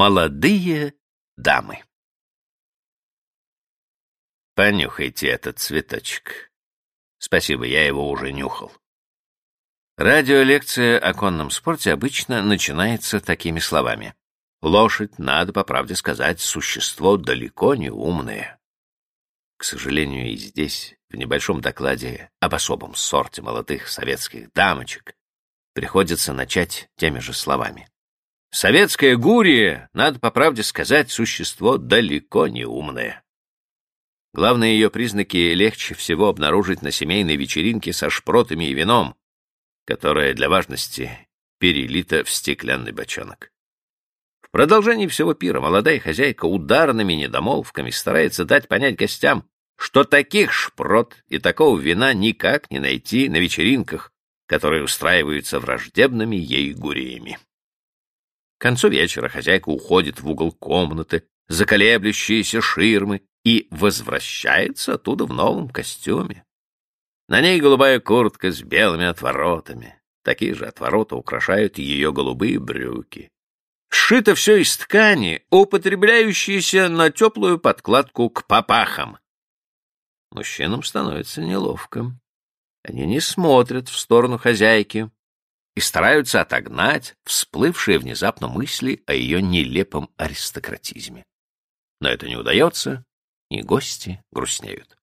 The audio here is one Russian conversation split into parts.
Молодые дамы. Понюхайте этот цветочек. Спасибо, я его уже нюхал. Радиолекция о конном спорте обычно начинается такими словами. Лошадь, надо по правде сказать, существо далеко не умное. К сожалению, и здесь, в небольшом докладе об особом сорте молодых советских дамочек, приходится начать теми же словами. Советская гурия, надо по правде сказать, существо далеко не умное. Главные ее признаки легче всего обнаружить на семейной вечеринке со шпротами и вином, которое для важности перелито в стеклянный бочонок. В продолжении всего пира молодая хозяйка ударными недомолвками старается дать понять гостям, что таких шпрот и такого вина никак не найти на вечеринках, которые устраиваются враждебными ей гуриями. К концу вечера хозяйка уходит в угол комнаты, за колеблющиеся ширмы, и возвращается оттуда в новом костюме. На ней голубая куртка с белыми отворотами. Такие же отвороты украшают ее голубые брюки. Сшито все из ткани, употребляющейся на теплую подкладку к попахам. Мужчинам становится неловко. Они не смотрят в сторону хозяйки, и стараются отогнать всплывшие внезапно мысли о ее нелепом аристократизме. Но это не удается, и гости грустнеют.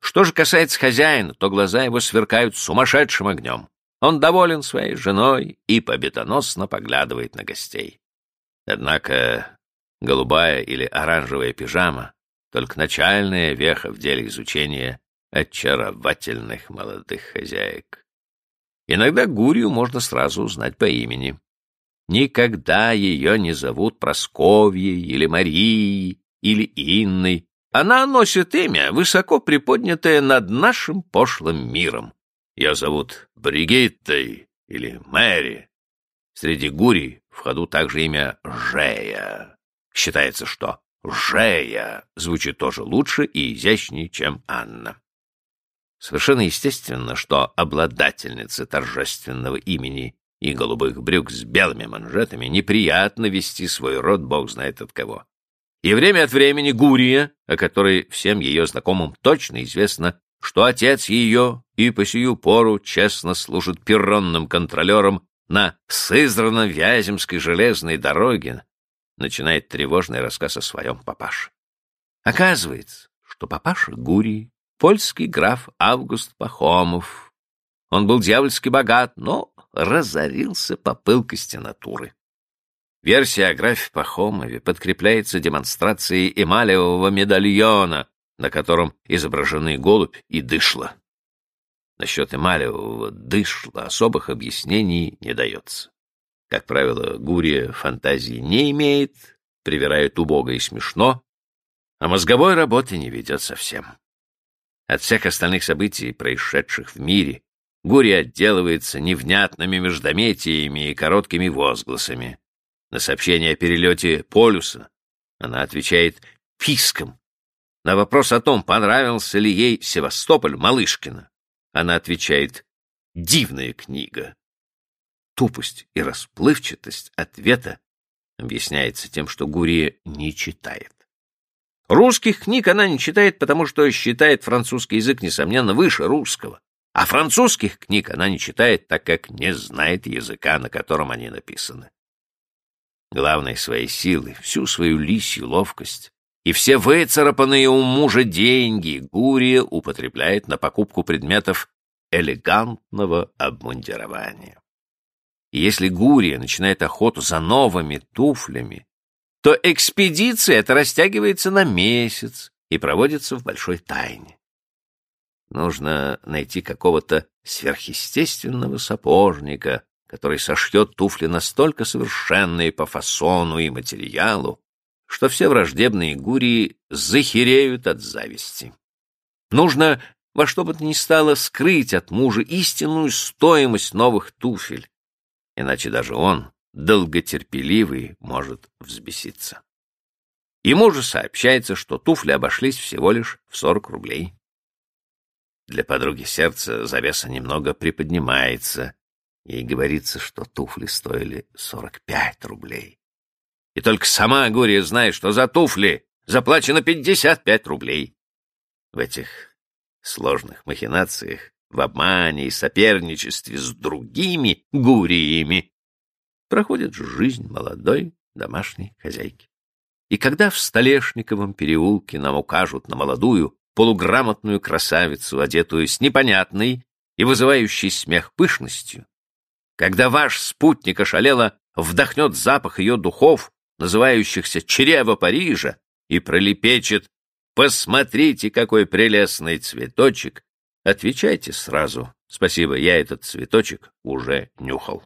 Что же касается хозяина, то глаза его сверкают сумасшедшим огнем. Он доволен своей женой и победоносно поглядывает на гостей. Однако голубая или оранжевая пижама — только начальная веха в деле изучения очаровательных молодых хозяек. Иногда Гурию можно сразу узнать по имени. Никогда ее не зовут Просковьей или Марией или Инной. Она носит имя, высоко приподнятое над нашим пошлым миром. Ее зовут Бригиттой или Мэри. Среди гурий в ходу также имя Жея. Считается, что Жея звучит тоже лучше и изящнее, чем Анна. Совершенно естественно, что обладательнице торжественного имени и голубых брюк с белыми манжетами неприятно вести свой род бог знает от кого. И время от времени Гурия, о которой всем ее знакомым точно известно, что отец ее и по сию пору честно служит перронным контролером на Сызрано-Вяземской железной дороге, начинает тревожный рассказ о своем папаше. Оказывается, что папаша Гурии польский граф Август Пахомов. Он был дьявольски богат, но разорился по пылкости натуры. Версия о графе Пахомове подкрепляется демонстрацией эмалевого медальона, на котором изображены голубь и дышло. Насчет эмалевого дышла особых объяснений не дается. Как правило, Гурия фантазии не имеет, привирает убого и смешно, а мозговой работы не ведет совсем. От всех остальных событий, происшедших в мире, Гурия отделывается невнятными междометиями и короткими возгласами. На сообщение о перелете полюса она отвечает писком. На вопрос о том, понравился ли ей Севастополь Малышкина, она отвечает «дивная книга». Тупость и расплывчатость ответа объясняется тем, что Гурия не читает. Русских книг она не читает, потому что считает французский язык, несомненно, выше русского. А французских книг она не читает, так как не знает языка, на котором они написаны. Главной своей силы, всю свою лисью ловкость и все выцарапанные у мужа деньги Гурия употребляет на покупку предметов элегантного обмундирования. И если Гурия начинает охоту за новыми туфлями, то экспедиция эта растягивается на месяц и проводится в большой тайне. Нужно найти какого-то сверхъестественного сапожника, который сошьет туфли настолько совершенные по фасону и материалу, что все враждебные гурии захереют от зависти. Нужно во что бы то ни стало скрыть от мужа истинную стоимость новых туфель, иначе даже он долготерпеливый может взбеситься. Ему же сообщается, что туфли обошлись всего лишь в 40 рублей. Для подруги сердца завеса немного приподнимается. Ей говорится, что туфли стоили 45 рублей. И только сама Гурия знает, что за туфли заплачено 55 рублей. В этих сложных махинациях, в обмане и соперничестве с другими гуриями проходит жизнь молодой домашней хозяйки. И когда в Столешниковом переулке нам укажут на молодую, полуграмотную красавицу, одетую с непонятной и вызывающей смех пышностью, когда ваш спутник ошалело вдохнет запах ее духов, называющихся «Чрево Парижа», и пролепечет «Посмотрите, какой прелестный цветочек!» Отвечайте сразу «Спасибо, я этот цветочек уже нюхал».